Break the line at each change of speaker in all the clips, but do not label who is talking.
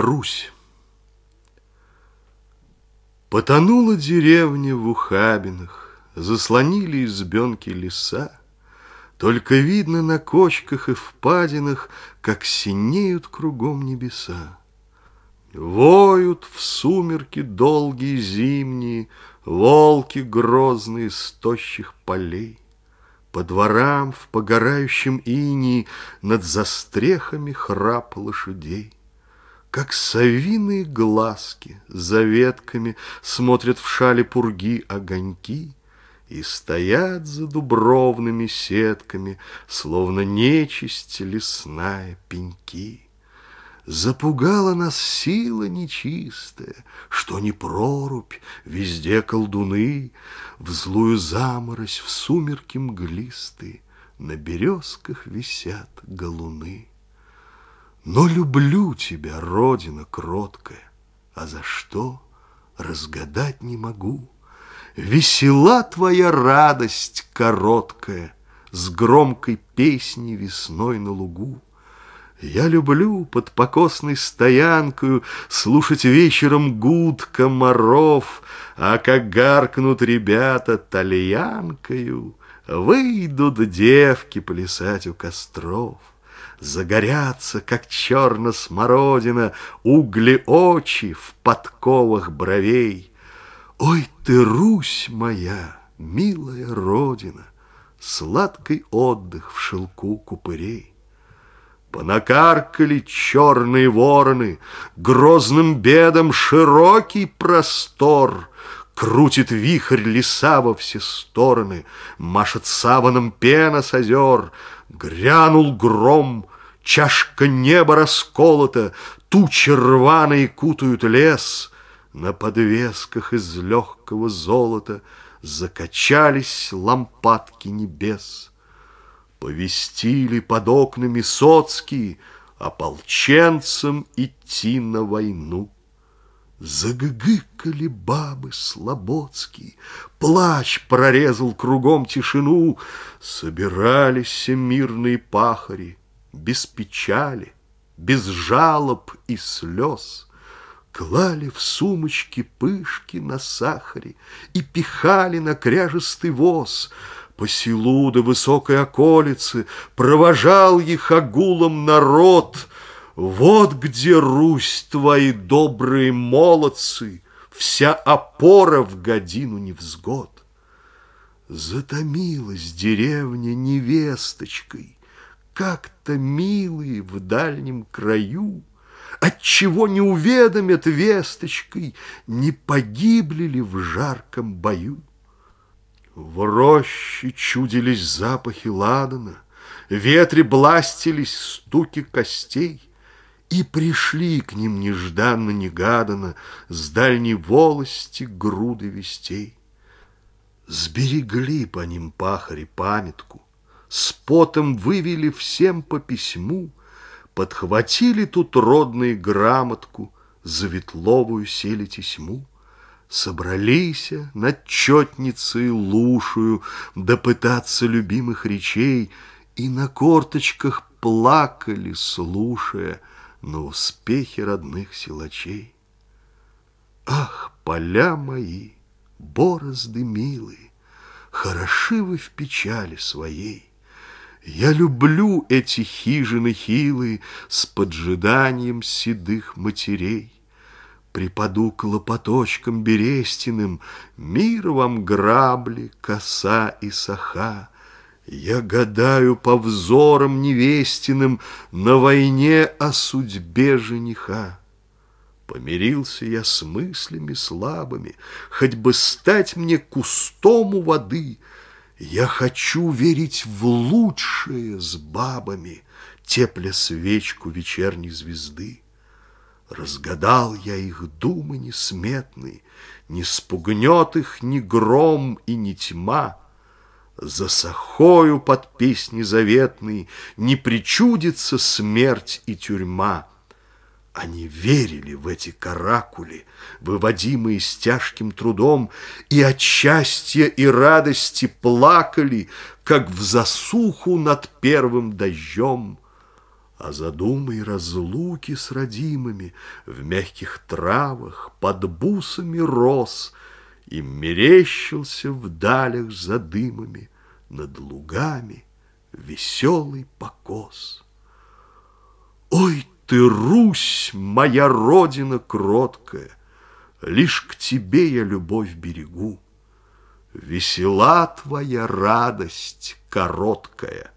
Русь. Потонула деревня в ухабинах, Заслонили избенки леса. Только видно на кочках и впадинах, Как синеют кругом небеса. Воют в сумерки долгие зимние Волки грозные с тощих полей. По дворам в погорающем инии Над застрехами храп лошадей как совиные глазки за ветками Смотрят в шале пурги огоньки И стоят за дубровными сетками, Словно нечисть лесная пеньки. Запугала нас сила нечистая, Что не прорубь, везде колдуны, В злую заморозь, в сумерки мглисты На березках висят галуны. Но люблю тебя, Родина кроткая, А за что разгадать не могу. Весела твоя радость короткая С громкой песней весной на лугу. Я люблю под покосной стоянкою Слушать вечером гуд комаров, А как гаркнут ребята тальянкою, Выйдут девки плясать у костров. Загорятся, как черно-смородина, Угли очи в подковах бровей. Ой ты, Русь моя, милая родина, Сладкий отдых в шелку купырей. Понакаркали черные вороны, Грозным бедом широкий простор — Крутит вихрь леса во все стороны, Машет саваном пена с озер, Грянул гром, чашка неба расколота, Тучи рваные кутают лес, На подвесках из легкого золота Закачались лампадки небес. Повестили под окнами соцкие Ополченцам идти на войну. Загыгыкали бабы слободские, Плач прорезал кругом тишину, Собирались мирные пахари, Без печали, без жалоб и слез, Клали в сумочки пышки на сахаре И пихали на кряжестый воз. По селу до высокой околицы Провожал их огулом народ — вот где, Русь, твои добрые молодцы, Вся опора в годину невзгод. Затомилась деревня невесточкой, Как-то милые в дальнем краю, Отчего не уведомят весточкой, Не погибли ли в жарком бою. В роще чудились запахи ладана, ветре бластились стуки костей — и пришли к ним нежданно-негаданно С дальней волости груды вестей. Сберегли по ним пахари памятку, С потом вывели всем по письму, Подхватили тут родные грамотку, За ветловую сели тесьму. Собрались над четницей лушую Допытаться любимых речей И на корточках плакали, слушая — на успехи родных силачей. Ах, поля мои, борозды милые, Хороши вы в печали своей. Я люблю эти хижины хилые С поджиданием седых матерей. Припаду к лопаточкам берестяным, Мир вам грабли, коса и саха, я гадаю по взорам невестиным На войне о судьбе жениха. Помирился я с мыслями слабыми, Хоть бы стать мне кустом у воды. Я хочу верить в лучшее с бабами, Тепля свечку вечерней звезды. Разгадал я их думы несметные, Не спугнет их ни гром и ни тьма, за сахою под песни заветные Не причудится смерть и тюрьма. Они верили в эти каракули, Выводимые с тяжким трудом, И от счастья и радости плакали, Как в засуху над первым дождем. А за думой разлуки с родимыми В мягких травах под бусами рос И мерещился в далях за дымами Над лугами веселый покос. Ой, ты, Русь, моя родина кроткая, Лишь к тебе я любовь берегу. Весела твоя радость короткая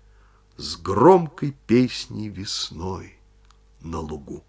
С громкой песней весной на лугу.